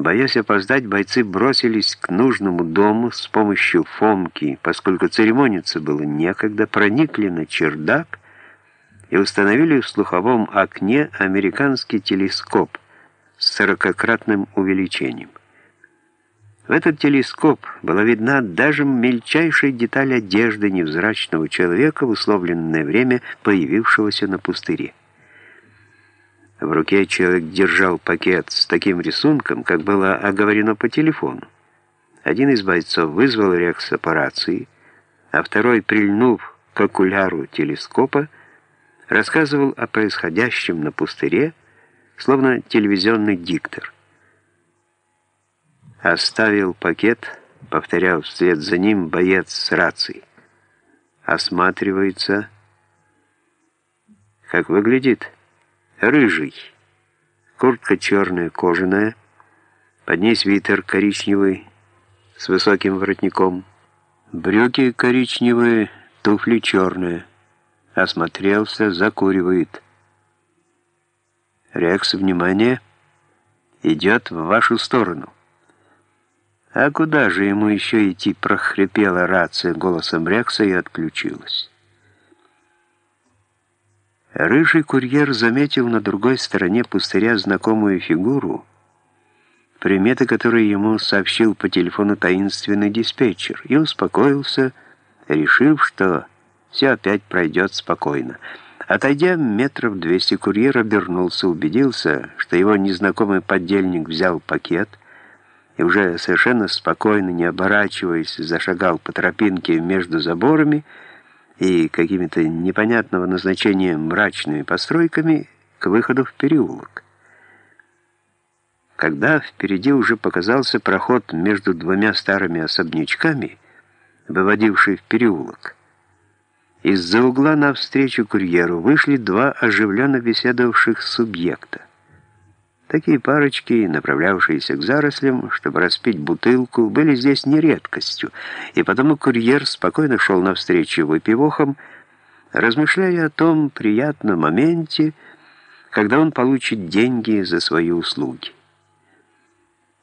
Боясь опоздать, бойцы бросились к нужному дому с помощью Фомки, поскольку церемониться было некогда, проникли на чердак и установили в слуховом окне американский телескоп с сорокократным увеличением. В этот телескоп была видна даже мельчайшая деталь одежды невзрачного человека в условленное время появившегося на пустыре. В руке человек держал пакет с таким рисунком, как было оговорено по телефону. Один из бойцов вызвал Рекса по рации, а второй, прильнув к окуляру телескопа, рассказывал о происходящем на пустыре, словно телевизионный диктор. Оставил пакет, повторял вслед за ним боец с рацией. Осматривается. Как выглядит? Рыжий. Куртка черная, кожаная. Под ней свитер коричневый с высоким воротником. Брюки коричневые, туфли черные. Осмотрелся, закуривает. Рекс, внимание, идет в вашу сторону. «А куда же ему еще идти?» — прохрипела рация голосом Рекса и отключилась. Рыжий курьер заметил на другой стороне пустыря знакомую фигуру, приметы которой ему сообщил по телефону таинственный диспетчер, и успокоился, решив, что все опять пройдет спокойно. Отойдя метров двести, курьер обернулся, убедился, что его незнакомый подельник взял пакет — и уже совершенно спокойно, не оборачиваясь, зашагал по тропинке между заборами и какими-то непонятного назначения мрачными постройками к выходу в переулок. Когда впереди уже показался проход между двумя старыми особнячками, выводивший в переулок, из-за угла навстречу курьеру вышли два оживленно беседовавших субъекта. Такие парочки, направлявшиеся к зарослям, чтобы распить бутылку, были здесь не редкостью, и потому курьер спокойно шел навстречу выпивохам, размышляя о том приятном моменте, когда он получит деньги за свои услуги.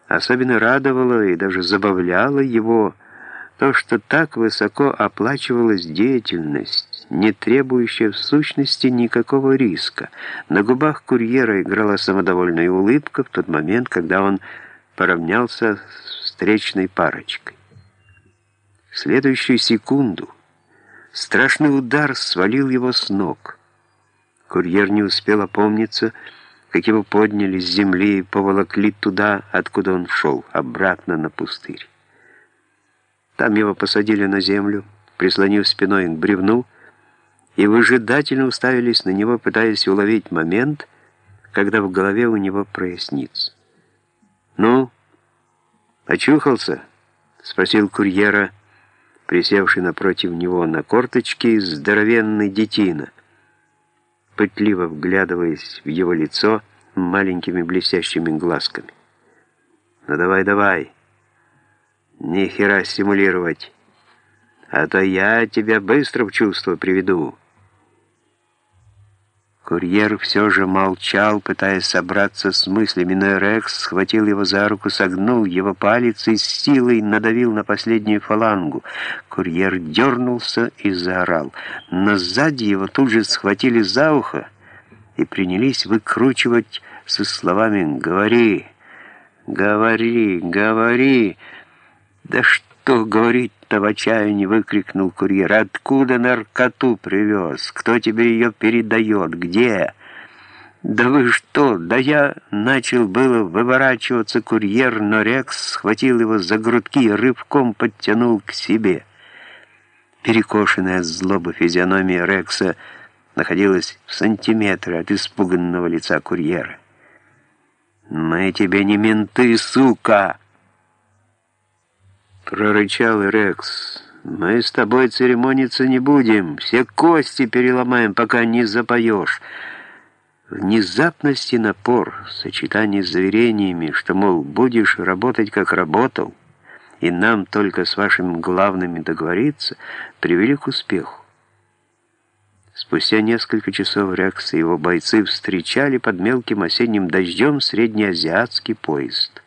Особенно радовало и даже забавляло его то, что так высоко оплачивалась деятельность, не требующая в сущности никакого риска. На губах курьера играла самодовольная улыбка в тот момент, когда он поравнялся с встречной парочкой. В следующую секунду страшный удар свалил его с ног. Курьер не успел опомниться, как его подняли с земли и поволокли туда, откуда он шел, обратно на пустырь. Там его посадили на землю, прислонив спиной к бревну, и выжидательно уставились на него, пытаясь уловить момент, когда в голове у него прояснится. «Ну, очухался?» — спросил курьера, присевший напротив него на корточки, здоровенный детина, пытливо вглядываясь в его лицо маленькими блестящими глазками. «Ну давай, давай!» Ни хера стимулировать. А то я тебя быстро в чувство приведу. Курьер все же молчал, пытаясь собраться с мыслями, но Рекс схватил его за руку, согнул его палец и с силой надавил на последнюю фалангу. Курьер дернулся и заорал. Но сзади его тут же схватили за ухо и принялись выкручивать со словами «Говори, говори, говори». «Да что говорить-то в отчаянии!» — выкрикнул курьер. «Откуда наркоту привез? Кто тебе ее передает? Где?» «Да вы что? Да я...» — начал было выворачиваться курьер, но Рекс схватил его за грудки и рывком подтянул к себе. Перекошенная от злобы физиономия Рекса находилась в сантиметре от испуганного лица курьера. «Мы тебе не менты, сука!» Прорычал Рекс. «Мы с тобой церемониться не будем. Все кости переломаем, пока не запоешь». Внезапность и напор в сочетании с заверениями, что, мол, будешь работать, как работал, и нам только с вашими главными договориться, привели к успеху. Спустя несколько часов Рекс его бойцы встречали под мелким осенним дождем среднеазиатский поезд –